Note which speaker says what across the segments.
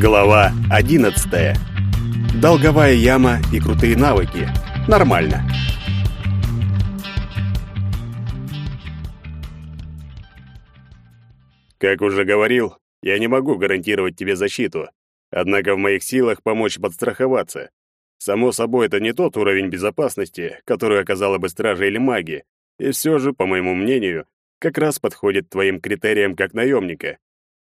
Speaker 1: Глава 11. Долговая яма и крутые навыки. Нормально. Как уже говорил, я не могу гарантировать тебе защиту. Однако в моих силах помочь подстраховаться. Само собой, это не тот уровень безопасности, который оказала бы стража или маги, и все же, по моему мнению, как раз подходит твоим критериям как наемника.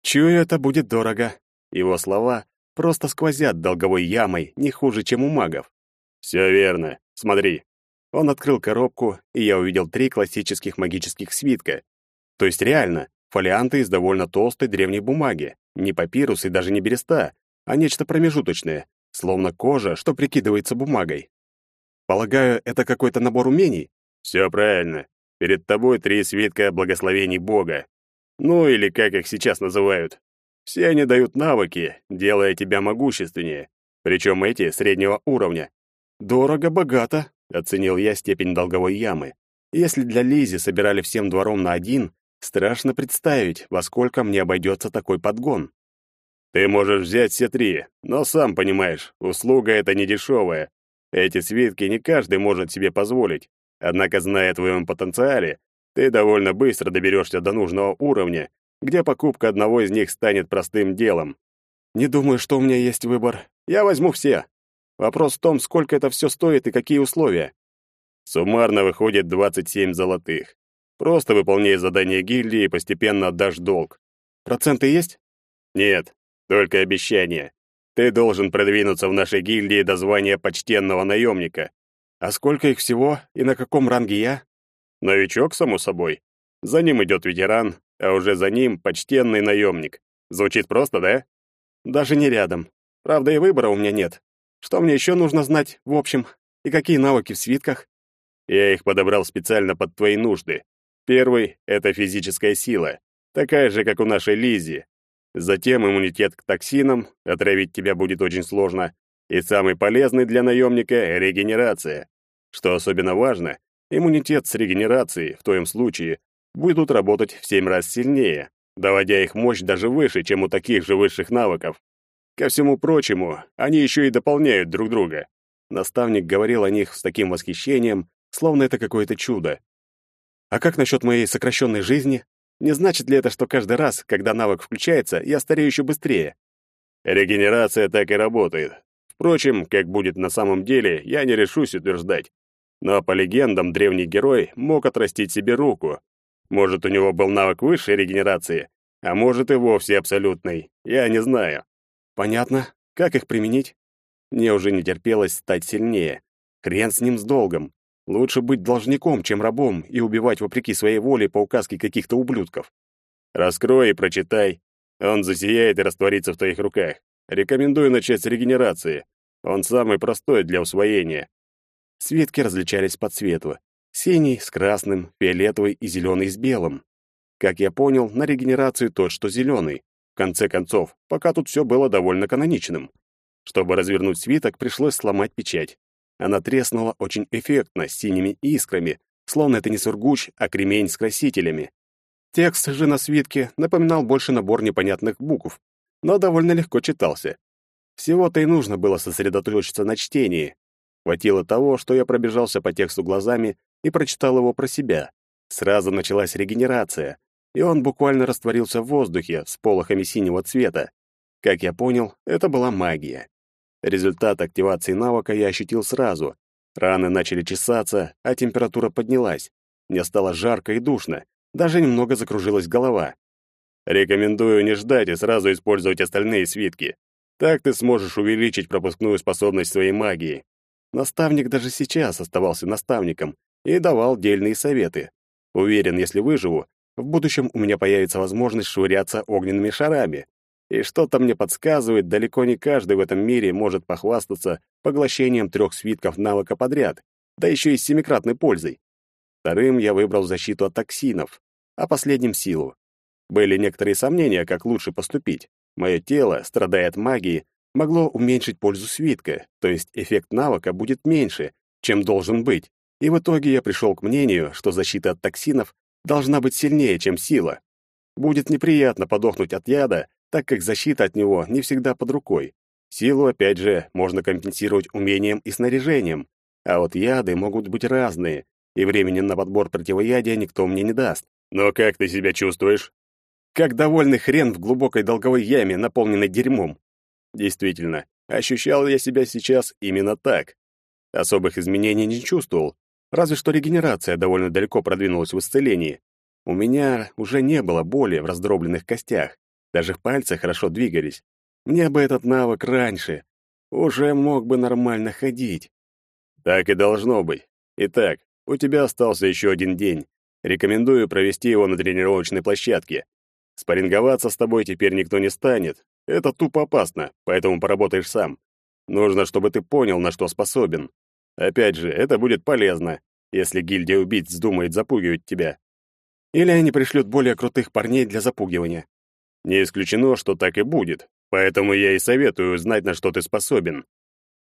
Speaker 1: Чую, это будет дорого. Его слова просто сквозят долговой ямой не хуже, чем у магов. Все верно. Смотри. Он открыл коробку, и я увидел три классических магических свитка. То есть реально, фолианты из довольно толстой древней бумаги. Не папирус и даже не береста, а нечто промежуточное, словно кожа, что прикидывается бумагой. Полагаю, это какой-то набор умений? Все правильно. Перед тобой три свитка благословений Бога. Ну или как их сейчас называют. Все они дают навыки, делая тебя могущественнее. Причем эти среднего уровня. Дорого-богато, оценил я степень долговой ямы. Если для Лизи собирали всем двором на один, страшно представить, во сколько мне обойдется такой подгон. Ты можешь взять все три, но сам понимаешь, услуга эта не дешевая. Эти свитки не каждый может себе позволить. Однако, зная о твоем потенциале, ты довольно быстро доберешься до нужного уровня, где покупка одного из них станет простым делом. Не думаю, что у меня есть выбор. Я возьму все. Вопрос в том, сколько это все стоит и какие условия. Суммарно выходит 27 золотых. Просто выполняй задание гильдии и постепенно отдашь долг. Проценты есть? Нет, только обещание. Ты должен продвинуться в нашей гильдии до звания почтенного наемника. А сколько их всего и на каком ранге я? Новичок, само собой. За ним идет ветеран, а уже за ним почтенный наемник. Звучит просто, да? Даже не рядом. Правда, и выбора у меня нет. Что мне еще нужно знать, в общем? И какие навыки в свитках? Я их подобрал специально под твои нужды. Первый — это физическая сила, такая же, как у нашей Лизи. Затем иммунитет к токсинам, отравить тебя будет очень сложно. И самый полезный для наемника — регенерация. Что особенно важно, иммунитет с регенерацией, в твоем случае, будут работать в семь раз сильнее, доводя их мощь даже выше, чем у таких же высших навыков. Ко всему прочему, они еще и дополняют друг друга. Наставник говорил о них с таким восхищением, словно это какое-то чудо. А как насчет моей сокращенной жизни? Не значит ли это, что каждый раз, когда навык включается, я старею еще быстрее? Регенерация так и работает. Впрочем, как будет на самом деле, я не решусь утверждать. Но по легендам древний герой мог отрастить себе руку. Может, у него был навык высшей регенерации, а может и вовсе абсолютный. Я не знаю. Понятно. Как их применить? Мне уже не терпелось стать сильнее. Хрен с ним с долгом. Лучше быть должником, чем рабом, и убивать вопреки своей воле по указке каких-то ублюдков. Раскрой и прочитай. Он засияет и растворится в твоих руках. Рекомендую начать с регенерации. Он самый простой для усвоения. Свитки различались по цвету. Синий с красным, фиолетовый и зеленый с белым. Как я понял, на регенерацию тот, что зеленый. В конце концов, пока тут все было довольно каноничным. Чтобы развернуть свиток, пришлось сломать печать. Она треснула очень эффектно, с синими искрами, словно это не сургуч, а кремень с красителями. Текст же на свитке напоминал больше набор непонятных букв, но довольно легко читался. Всего-то и нужно было сосредоточиться на чтении. Хватило того, что я пробежался по тексту глазами и прочитал его про себя. Сразу началась регенерация, и он буквально растворился в воздухе с полохами синего цвета. Как я понял, это была магия. Результат активации навыка я ощутил сразу. Раны начали чесаться, а температура поднялась. Мне стало жарко и душно, даже немного закружилась голова. Рекомендую не ждать и сразу использовать остальные свитки. Так ты сможешь увеличить пропускную способность своей магии. Наставник даже сейчас оставался наставником и давал дельные советы. Уверен, если выживу, в будущем у меня появится возможность швыряться огненными шарами. И что-то мне подсказывает, далеко не каждый в этом мире может похвастаться поглощением трех свитков навыка подряд, да еще и с семикратной пользой. Вторым я выбрал защиту от токсинов, а последним — силу. Были некоторые сомнения, как лучше поступить. Мое тело, страдая от магии, могло уменьшить пользу свитка, то есть эффект навыка будет меньше, чем должен быть. И в итоге я пришел к мнению, что защита от токсинов должна быть сильнее, чем сила. Будет неприятно подохнуть от яда, так как защита от него не всегда под рукой. Силу, опять же, можно компенсировать умением и снаряжением, а вот яды могут быть разные, и времени на подбор противоядия никто мне не даст. Но как ты себя чувствуешь? Как довольный хрен в глубокой долговой яме, наполненной дерьмом. Действительно, ощущал я себя сейчас именно так. Особых изменений не чувствовал, разве что регенерация довольно далеко продвинулась в исцелении. У меня уже не было боли в раздробленных костях, даже пальцы хорошо двигались. Мне бы этот навык раньше. Уже мог бы нормально ходить. Так и должно быть. Итак, у тебя остался еще один день. Рекомендую провести его на тренировочной площадке. Спарринговаться с тобой теперь никто не станет. Это тупо опасно, поэтому поработаешь сам. Нужно, чтобы ты понял, на что способен. Опять же, это будет полезно, если гильдия убийц вздумает запугивать тебя. Или они пришлют более крутых парней для запугивания. Не исключено, что так и будет, поэтому я и советую знать, на что ты способен.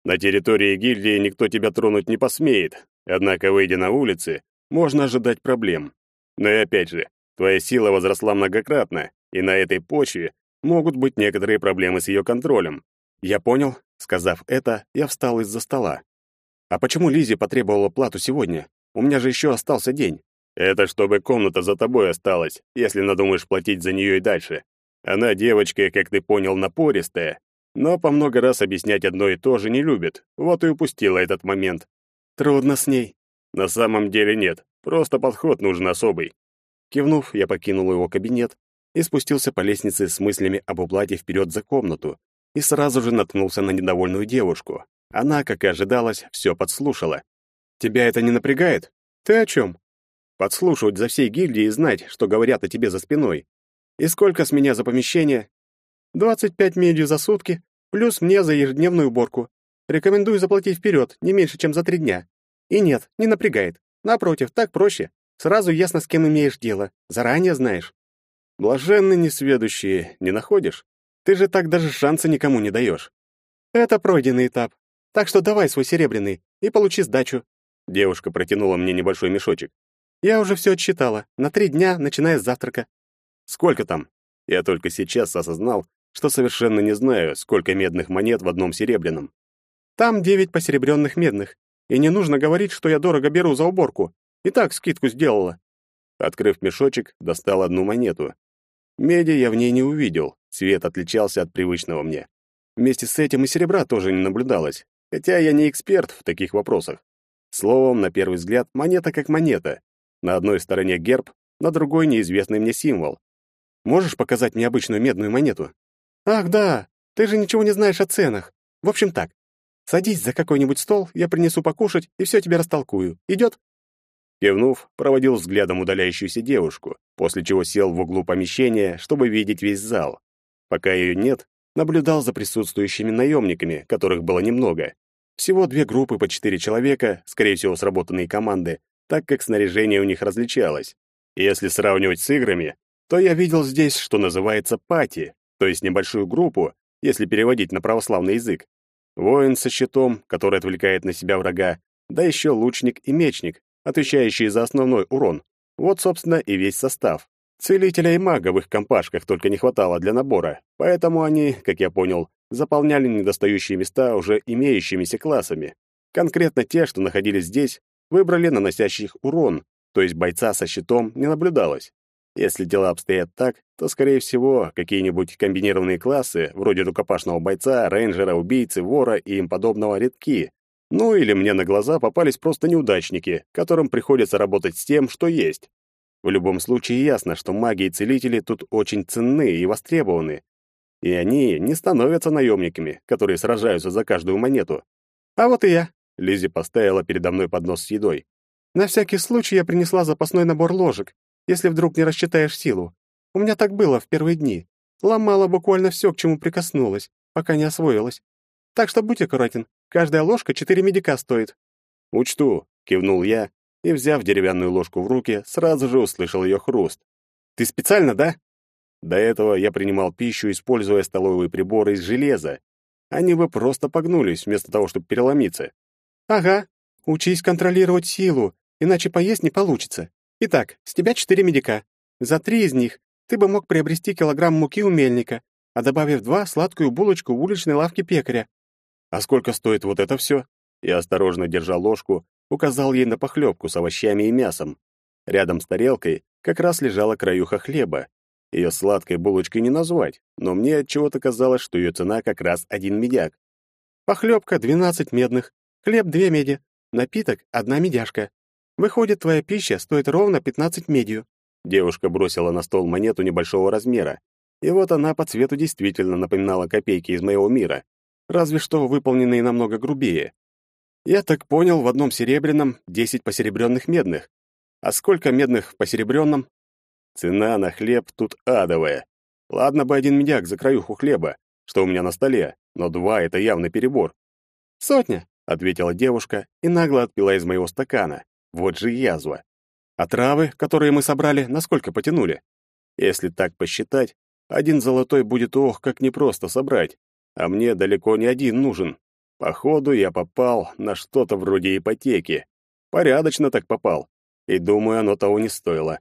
Speaker 1: На территории гильдии никто тебя тронуть не посмеет, однако, выйдя на улицы, можно ожидать проблем. Но и опять же, твоя сила возросла многократно, и на этой почве могут быть некоторые проблемы с ее контролем. Я понял. Сказав это, я встал из-за стола. А почему Лизе потребовала плату сегодня? У меня же еще остался день. Это чтобы комната за тобой осталась, если надумаешь платить за нее и дальше. Она девочка, как ты понял, напористая, но по много раз объяснять одно и то же не любит. Вот и упустила этот момент. Трудно с ней. На самом деле нет, просто подход нужен особый. Кивнув, я покинул его кабинет и спустился по лестнице с мыслями об уплате вперед за комнату и сразу же наткнулся на недовольную девушку. Она, как и ожидалось, все подслушала. «Тебя это не напрягает? Ты о чем?» «Подслушивать за всей гильдией и знать, что говорят о тебе за спиной. И сколько с меня за помещение?» Двадцать пять медью за сутки, плюс мне за ежедневную уборку. Рекомендую заплатить вперед, не меньше, чем за три дня. И нет, не напрягает. Напротив, так проще. Сразу ясно, с кем имеешь дело. Заранее знаешь. Блаженны несведущие, не находишь? Ты же так даже шанса никому не даешь. Это пройденный этап. Так что давай свой серебряный и получи сдачу. Девушка протянула мне небольшой мешочек. Я уже все отсчитала. На три дня, начиная с завтрака. Сколько там? Я только сейчас осознал, что совершенно не знаю, сколько медных монет в одном серебряном. Там девять посеребренных медных, и не нужно говорить, что я дорого беру за уборку. И так скидку сделала. Открыв мешочек, достал одну монету. Меди я в ней не увидел, цвет отличался от привычного мне. Вместе с этим и серебра тоже не наблюдалось, хотя я не эксперт в таких вопросах. Словом, на первый взгляд, монета как монета. На одной стороне герб, на другой неизвестный мне символ. Можешь показать мне обычную медную монету? Ах, да, ты же ничего не знаешь о ценах. В общем так, садись за какой-нибудь стол, я принесу покушать и все тебе растолкую. Идет?» Кивнув, проводил взглядом удаляющуюся девушку, после чего сел в углу помещения, чтобы видеть весь зал. Пока ее нет, наблюдал за присутствующими наемниками, которых было немного. Всего две группы по четыре человека, скорее всего, сработанные команды, так как снаряжение у них различалось. если сравнивать с играми, то я видел здесь, что называется пати, то есть небольшую группу, если переводить на православный язык. Воин со щитом, который отвлекает на себя врага, да еще лучник и мечник, отвечающие за основной урон. Вот, собственно, и весь состав. Целителя и мага в их компашках только не хватало для набора, поэтому они, как я понял, заполняли недостающие места уже имеющимися классами. Конкретно те, что находились здесь, выбрали наносящих урон, то есть бойца со щитом не наблюдалось. Если дела обстоят так, то, скорее всего, какие-нибудь комбинированные классы, вроде рукопашного бойца, рейнджера, убийцы, вора и им подобного редки. Ну или мне на глаза попались просто неудачники, которым приходится работать с тем, что есть. В любом случае ясно, что маги и целители тут очень ценны и востребованы. И они не становятся наемниками, которые сражаются за каждую монету. А вот и я. Лизи поставила передо мной поднос с едой. На всякий случай я принесла запасной набор ложек, если вдруг не рассчитаешь силу. У меня так было в первые дни. Ломала буквально все, к чему прикоснулась, пока не освоилась. Так что будь аккуратен. Каждая ложка четыре медика стоит. Учту, кивнул я и, взяв деревянную ложку в руки, сразу же услышал ее хруст. Ты специально, да? До этого я принимал пищу, используя столовые приборы из железа. Они бы просто погнулись, вместо того, чтобы переломиться. Ага, учись контролировать силу, иначе поесть не получится. Итак, с тебя четыре медика. За три из них ты бы мог приобрести килограмм муки у мельника,
Speaker 2: а добавив два, сладкую булочку в уличной лавке пекаря.
Speaker 1: А сколько стоит вот это все? Я осторожно держа ложку, указал ей на похлебку с овощами и мясом. Рядом с тарелкой как раз лежала краюха хлеба. Ее сладкой булочкой не назвать, но мне от чего-то казалось, что ее цена как раз один медяк.
Speaker 2: Похлебка — двенадцать медных, хлеб — две меди, напиток — одна медяшка. Выходит, твоя пища стоит ровно пятнадцать медью.
Speaker 1: Девушка бросила на стол монету небольшого размера. И вот она по цвету действительно напоминала копейки из моего мира, разве что выполненные намного грубее. Я так понял, в одном серебряном десять посеребренных медных. А сколько медных посеребренном? Цена на хлеб тут адовая. Ладно бы один медяк за краюху хлеба, что у меня на столе, но два — это явный перебор.
Speaker 2: «Сотня», —
Speaker 1: ответила девушка и нагло отпила из моего стакана. Вот же язва. А травы, которые мы собрали, насколько потянули? Если так посчитать, один золотой будет ох, как непросто собрать, а мне далеко не один нужен. Походу, я попал на что-то вроде ипотеки. Порядочно так попал. И думаю, оно того не стоило.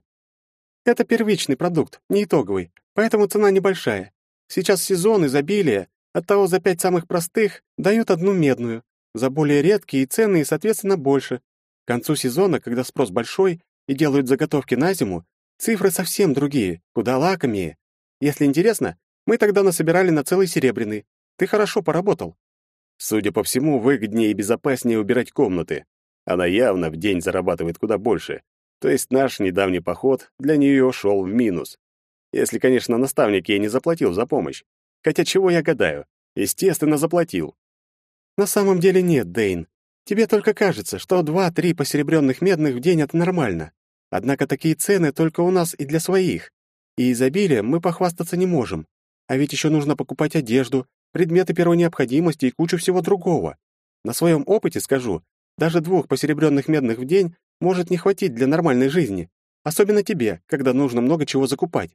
Speaker 2: Это первичный продукт, не итоговый, поэтому цена небольшая. Сейчас сезон изобилия, оттого за пять самых простых дают одну медную, за более редкие и ценные, соответственно, больше. К концу сезона, когда спрос большой и делают заготовки на зиму, цифры совсем другие, куда лакомее. Если интересно, мы тогда насобирали на целый серебряный. Ты хорошо поработал.
Speaker 1: Судя по всему, выгоднее и безопаснее убирать комнаты. Она явно в день зарабатывает куда больше. То есть наш недавний поход для нее шел в минус. Если, конечно, наставник ей не заплатил за помощь. Хотя чего я гадаю? Естественно, заплатил.
Speaker 2: На самом деле нет, Дейн. Тебе только кажется, что два-три посеребренных медных в день — это нормально. Однако такие цены только у нас и для своих. И изобилием мы похвастаться не можем. А ведь еще нужно покупать одежду, предметы первой необходимости и кучу всего другого. На своем опыте скажу, даже двух посеребренных медных в день может не хватить для нормальной жизни, особенно тебе, когда нужно много чего закупать.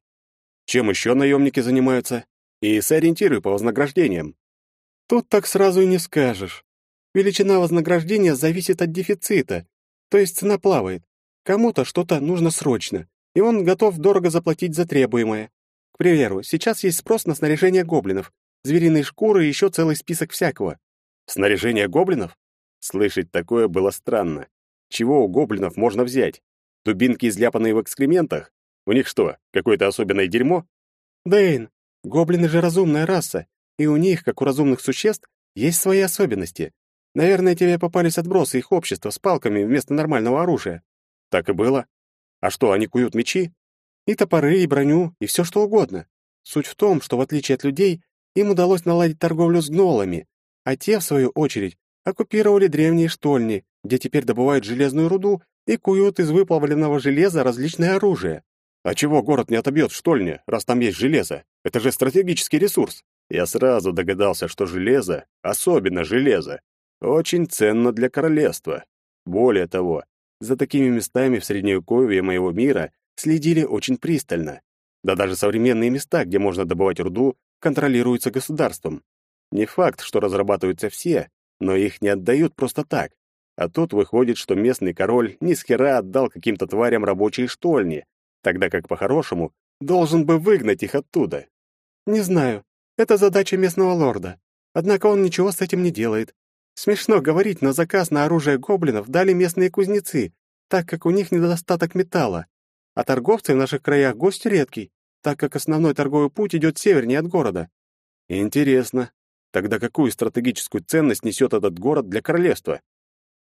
Speaker 1: Чем еще наемники занимаются? И сориентируй по вознаграждениям.
Speaker 2: Тут так сразу и не скажешь. Величина вознаграждения зависит от дефицита, то есть цена плавает. Кому-то что-то нужно срочно, и он готов дорого заплатить за требуемое. К примеру, сейчас есть спрос на снаряжение гоблинов, звериные шкуры и еще целый список всякого.
Speaker 1: Снаряжение гоблинов? Слышать такое было странно. Чего у гоблинов можно взять? Дубинки, изляпанные в экскрементах? У них что, какое-то особенное дерьмо?
Speaker 2: Дэйн, гоблины же разумная раса, и у них, как у разумных существ, есть свои особенности. Наверное, тебе попались отбросы их общества с палками вместо нормального оружия.
Speaker 1: Так и было. А что, они куют мечи?
Speaker 2: И топоры, и броню, и все что угодно. Суть в том, что в отличие от людей, им удалось наладить торговлю с гнолами, а те, в свою очередь, оккупировали древние штольни, где теперь добывают железную руду и куют из выплавленного железа различное оружие.
Speaker 1: А чего город не отобьет в штольне, раз там есть железо? Это же стратегический ресурс. Я сразу догадался, что железо, особенно железо, очень ценно для королевства. Более того, за такими местами в Средневековье моего мира следили очень пристально. Да даже современные места, где можно добывать руду, контролируются государством. Не факт, что разрабатываются все, но их не отдают просто так. А тут выходит, что местный король ни с хера отдал каким-то тварям рабочие штольни, тогда как по-хорошему должен бы выгнать их оттуда.
Speaker 2: Не знаю, это задача местного лорда. Однако он ничего с этим не делает. Смешно говорить, но заказ на оружие гоблинов дали местные кузнецы, так как у них недостаток металла. А торговцы в наших краях гость редкий, так как основной торговый путь идет севернее от города.
Speaker 1: Интересно. Тогда какую стратегическую ценность несет этот город для королевства?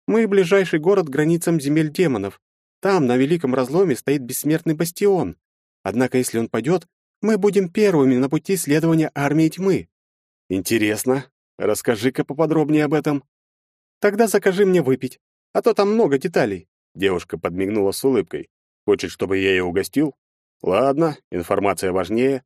Speaker 2: Мы ближайший город к границам земель демонов. Там, на Великом Разломе, стоит бессмертный бастион. Однако, если он падет, мы будем первыми на пути следования армии тьмы.
Speaker 1: Интересно. Расскажи-ка поподробнее об этом.
Speaker 2: Тогда закажи мне выпить, а то там много деталей.
Speaker 1: Девушка подмигнула с улыбкой. Хочет, чтобы я ее угостил? Ладно, информация важнее.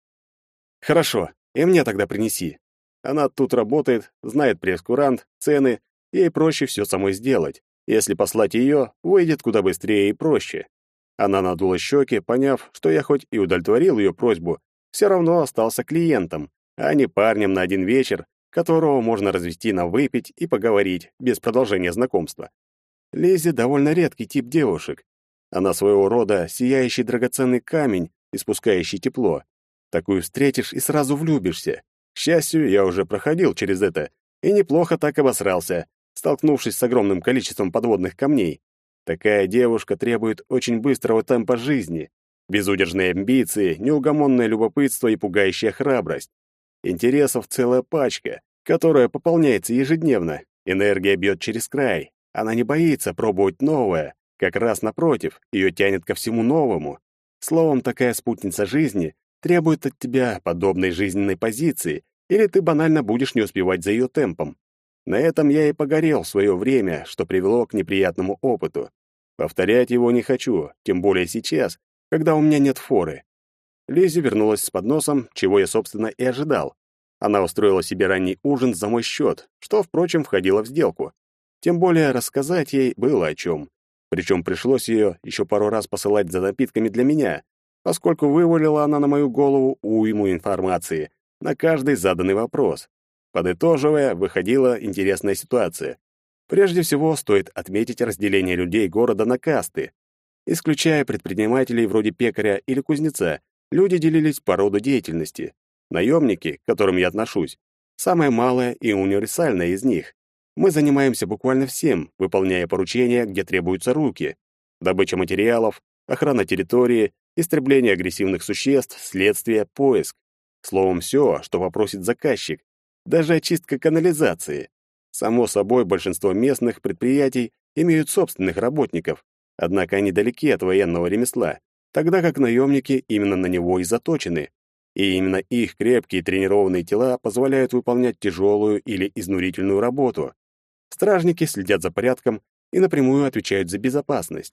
Speaker 1: Хорошо, и мне тогда принеси. Она тут работает, знает пресс-курант, цены, ей проще все самой сделать. Если послать ее, выйдет куда быстрее и проще. Она надула щеки, поняв, что я хоть и удовлетворил ее просьбу, все равно остался клиентом, а не парнем на один вечер, которого можно развести на выпить и поговорить без продолжения знакомства. Лизи довольно редкий тип девушек. Она своего рода сияющий драгоценный камень, испускающий тепло. Такую встретишь и сразу влюбишься. К счастью, я уже проходил через это и неплохо так обосрался, столкнувшись с огромным количеством подводных камней. Такая девушка требует очень быстрого темпа жизни, безудержные амбиции, неугомонное любопытство и пугающая храбрость. Интересов целая пачка, которая пополняется ежедневно. Энергия бьет через край. Она не боится пробовать новое, как раз напротив, ее тянет ко всему новому. Словом, такая спутница жизни требует от тебя подобной жизненной позиции, или ты банально будешь не успевать за ее темпом. На этом я и погорел в свое время, что привело к неприятному опыту. Повторять его не хочу, тем более сейчас, когда у меня нет форы. Лизи вернулась с подносом, чего я, собственно, и ожидал. Она устроила себе ранний ужин за мой счет, что, впрочем, входило в сделку. Тем более рассказать ей было о чем. Причем пришлось ее еще пару раз посылать за напитками для меня, поскольку вывалила она на мою голову уйму информации на каждый заданный вопрос. Подытоживая, выходила интересная ситуация. Прежде всего, стоит отметить разделение людей города на касты. Исключая предпринимателей вроде пекаря или кузнеца, люди делились по роду деятельности. Наемники, к которым я отношусь, самая малая и универсальная из них. Мы занимаемся буквально всем, выполняя поручения, где требуются руки. Добыча материалов, охрана территории, истребление агрессивных существ, следствие, поиск. Словом, все, что попросит заказчик, даже очистка канализации. Само собой, большинство местных предприятий имеют собственных работников, однако они далеки от военного ремесла, тогда как наемники именно на него и заточены. И именно их крепкие тренированные тела позволяют выполнять тяжелую или изнурительную работу. Стражники следят за порядком и напрямую отвечают за безопасность.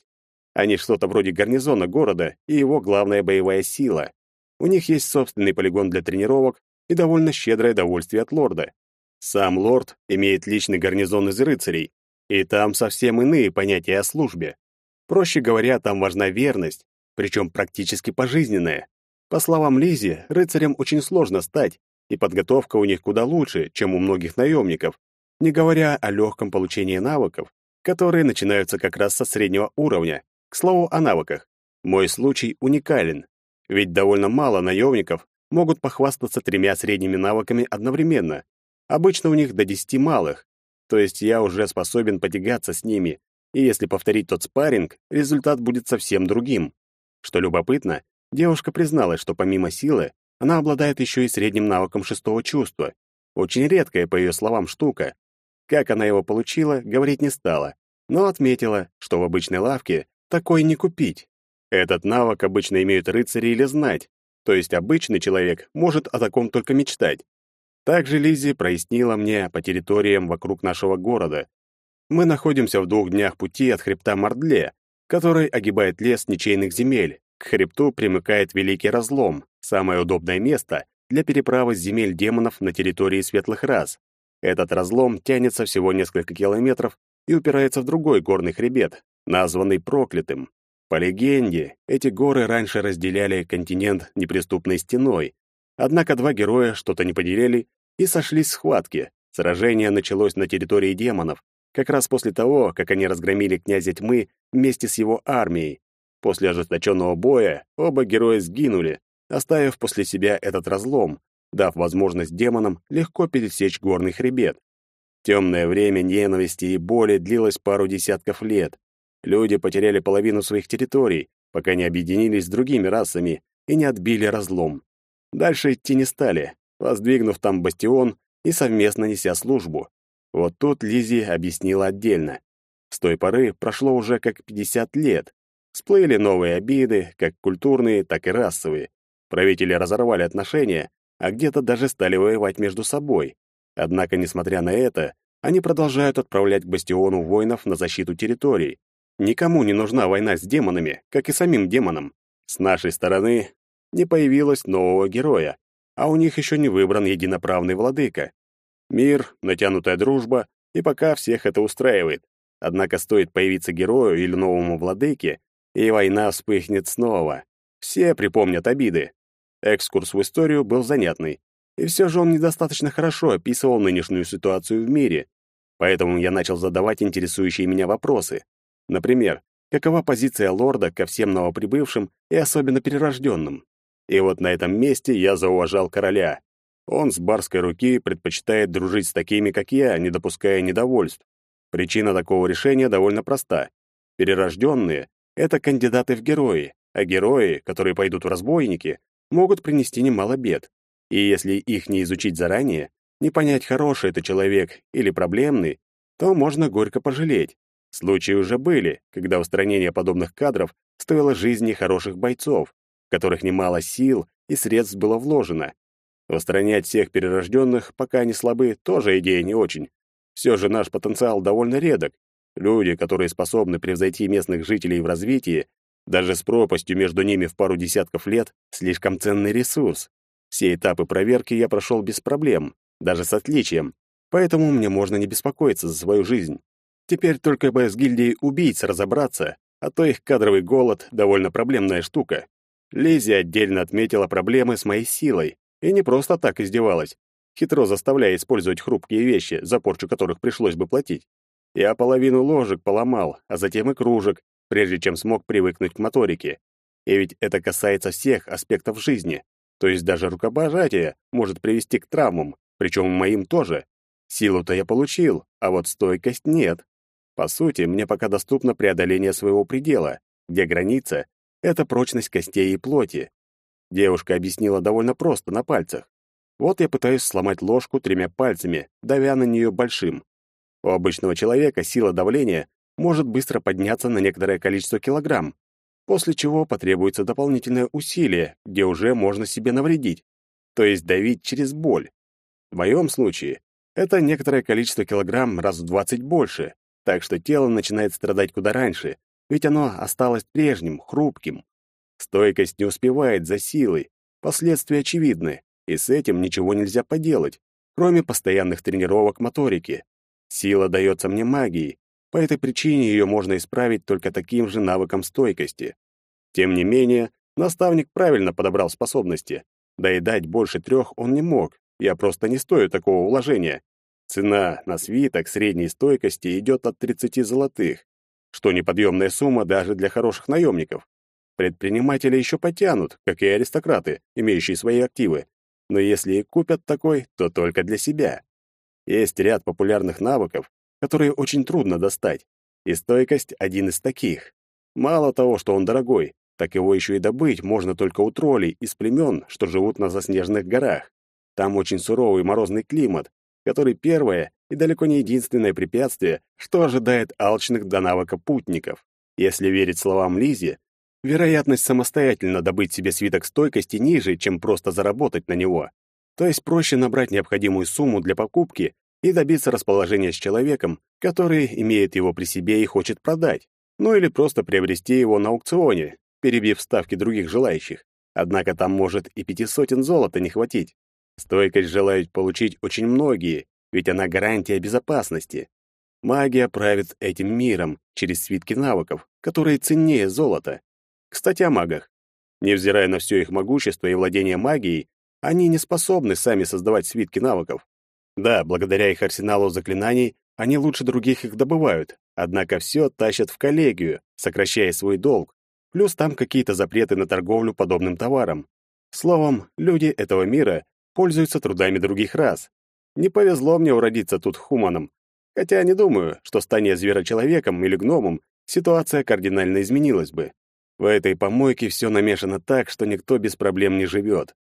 Speaker 1: Они что-то вроде гарнизона города и его главная боевая сила. У них есть собственный полигон для тренировок и довольно щедрое довольствие от лорда. Сам лорд имеет личный гарнизон из рыцарей, и там совсем иные понятия о службе. Проще говоря, там важна верность, причем практически пожизненная. По словам Лизи, рыцарям очень сложно стать, и подготовка у них куда лучше, чем у многих наемников, не говоря о легком получении навыков, которые начинаются как раз со среднего уровня. К слову о навыках. Мой случай уникален. Ведь довольно мало наемников могут похвастаться тремя средними навыками одновременно. Обычно у них до десяти малых, то есть я уже способен потягаться с ними, и если повторить тот спарринг, результат будет совсем другим. Что любопытно, девушка призналась, что помимо силы, она обладает еще и средним навыком шестого чувства. Очень редкая, по ее словам, штука. Как она его получила, говорить не стала, но отметила, что в обычной лавке такой не купить. Этот навык обычно имеют рыцари или знать, то есть обычный человек может о таком только мечтать. Также Лизи прояснила мне по территориям вокруг нашего города. Мы находимся в двух днях пути от хребта Мордле, который огибает лес ничейных земель. К хребту примыкает Великий Разлом, самое удобное место для переправы земель демонов на территории светлых рас. Этот разлом тянется всего несколько километров и упирается в другой горный хребет, названный Проклятым. По легенде, эти горы раньше разделяли континент неприступной стеной. Однако два героя что-то не поделили и сошлись в схватке. Сражение началось на территории демонов, как раз после того, как они разгромили князя тьмы вместе с его армией. После ожесточенного боя оба героя сгинули, оставив после себя этот разлом, дав возможность демонам легко пересечь горный хребет. Темное время ненависти и боли длилось пару десятков лет. Люди потеряли половину своих территорий, пока не объединились с другими расами и не отбили разлом. Дальше идти не стали, воздвигнув там бастион и совместно неся службу. Вот тут Лизи объяснила отдельно. С той поры прошло уже как 50 лет. Всплыли новые обиды, как культурные, так и расовые. Правители разорвали отношения, а где-то даже стали воевать между собой. Однако, несмотря на это, они продолжают отправлять к бастиону воинов на защиту территорий. Никому не нужна война с демонами, как и самим демонам. С нашей стороны не появилось нового героя, а у них еще не выбран единоправный владыка. Мир, натянутая дружба, и пока всех это устраивает. Однако стоит появиться герою или новому владыке, и война вспыхнет снова. Все припомнят обиды. Экскурс в историю был занятный, и все же он недостаточно хорошо описывал нынешнюю ситуацию в мире, поэтому я начал задавать интересующие меня вопросы. Например, какова позиция лорда ко всем новоприбывшим и особенно перерожденным? И вот на этом месте я зауважал короля. Он с барской руки предпочитает дружить с такими, как я, не допуская недовольств. Причина такого решения довольно проста. Перерожденные — это кандидаты в герои, а герои, которые пойдут в разбойники, могут принести немало бед. И если их не изучить заранее, не понять, хороший это человек или проблемный, то можно горько пожалеть. Случаи уже были, когда устранение подобных кадров стоило жизни хороших бойцов, в которых немало сил и средств было вложено. Устранять всех перерожденных, пока они слабы, тоже идея не очень. Все же наш потенциал довольно редок. Люди, которые способны превзойти местных жителей в развитии, даже с пропастью между ними в пару десятков лет, слишком ценный ресурс. Все этапы проверки я прошел без проблем, даже с отличием, поэтому мне можно не беспокоиться за свою жизнь. Теперь только бы с гильдией убийц разобраться, а то их кадровый голод — довольно проблемная штука. Лизи отдельно отметила проблемы с моей силой, и не просто так издевалась, хитро заставляя использовать хрупкие вещи, за порчу которых пришлось бы платить. Я половину ложек поломал, а затем и кружек, прежде чем смог привыкнуть к моторике. И ведь это касается всех аспектов жизни, то есть даже рукопожатие может привести к травмам, причем моим тоже. Силу-то я получил, а вот стойкость нет. По сути, мне пока доступно преодоление своего предела, где граница — это прочность костей и плоти. Девушка объяснила довольно просто, на пальцах. Вот я пытаюсь сломать ложку тремя пальцами, давя на нее большим. У обычного человека сила давления может быстро подняться на некоторое количество килограмм, после чего потребуется дополнительное усилие, где уже можно себе навредить, то есть давить через боль. В моем случае это некоторое количество килограмм раз в 20 больше, так что тело начинает страдать куда раньше, ведь оно осталось прежним, хрупким. Стойкость не успевает за силой, последствия очевидны, и с этим ничего нельзя поделать, кроме постоянных тренировок моторики. Сила дается мне магией, по этой причине ее можно исправить только таким же навыком стойкости. Тем не менее, наставник правильно подобрал способности. Да и дать больше трех он не мог, я просто не стою такого вложения. Цена на свиток средней стойкости идет от 30 золотых, что неподъемная сумма даже для хороших наемников. Предприниматели еще потянут, как и аристократы, имеющие свои активы. Но если и купят такой, то только для себя. Есть ряд популярных навыков, которые очень трудно достать, и стойкость — один из таких. Мало того, что он дорогой, так его еще и добыть можно только у троллей из племен, что живут на заснеженных горах. Там очень суровый морозный климат, который первое и далеко не единственное препятствие, что ожидает алчных до навыка путников. Если верить словам Лизи, вероятность самостоятельно добыть себе свиток стойкости ниже, чем просто заработать на него. То есть проще набрать необходимую сумму для покупки и добиться расположения с человеком, который имеет его при себе и хочет продать, ну или просто приобрести его на аукционе, перебив ставки других желающих. Однако там может и пяти сотен золота не хватить. Стойкость желают получить очень многие, ведь она гарантия безопасности. Магия правит этим миром через свитки навыков, которые ценнее золота. Кстати, о магах. Невзирая на все их могущество и владение магией, они не способны сами создавать свитки навыков. Да, благодаря их арсеналу заклинаний они лучше других их добывают, однако все тащат в коллегию, сокращая свой долг. Плюс там какие-то запреты на торговлю подобным товаром. Словом, люди этого мира пользуются трудами других рас. Не повезло мне уродиться тут хуманом. Хотя не думаю, что стань зверочеловеком или гномом, ситуация кардинально изменилась бы. В этой помойке все намешано так, что никто без проблем не живет.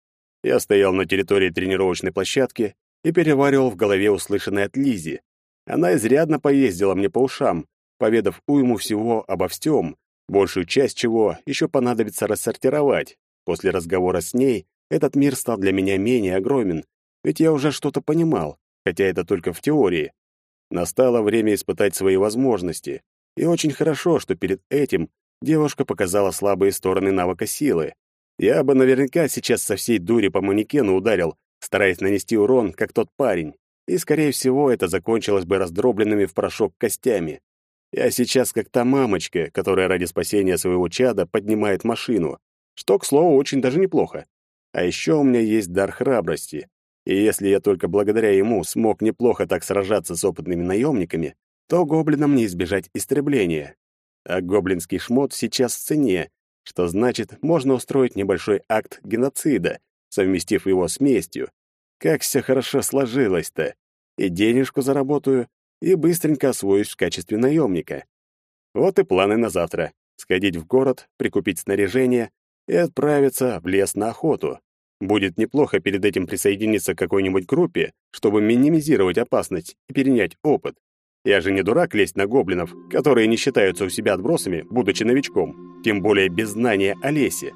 Speaker 1: Я стоял на территории тренировочной площадки и переваривал в голове услышанное от Лизи. Она изрядно поездила мне по ушам, поведав уйму всего обо всем, большую часть чего еще понадобится рассортировать. После разговора с ней этот мир стал для меня менее огромен, ведь я уже что-то понимал, хотя это только в теории. Настало время испытать свои возможности, и очень хорошо, что перед этим девушка показала слабые стороны навыка силы. Я бы наверняка сейчас со всей дури по манекену ударил, стараясь нанести урон, как тот парень, и, скорее всего, это закончилось бы раздробленными в порошок костями. Я сейчас как та мамочка, которая ради спасения своего чада поднимает машину, что, к слову, очень даже неплохо. А еще у меня есть дар храбрости, и если я только благодаря ему смог неплохо так сражаться с опытными наемниками, то гоблинам не избежать истребления. А гоблинский шмот сейчас в цене,
Speaker 2: что значит, можно устроить небольшой акт геноцида, совместив его с местью. Как все хорошо сложилось-то. И денежку заработаю, и быстренько освоюсь в качестве наемника. Вот и планы на завтра. Сходить в город, прикупить снаряжение и отправиться в лес на охоту. Будет неплохо перед этим присоединиться к какой-нибудь группе, чтобы минимизировать опасность и перенять опыт. Я же не дурак лезть на гоблинов, которые не считаются у себя отбросами, будучи новичком, тем более без знания о лесе.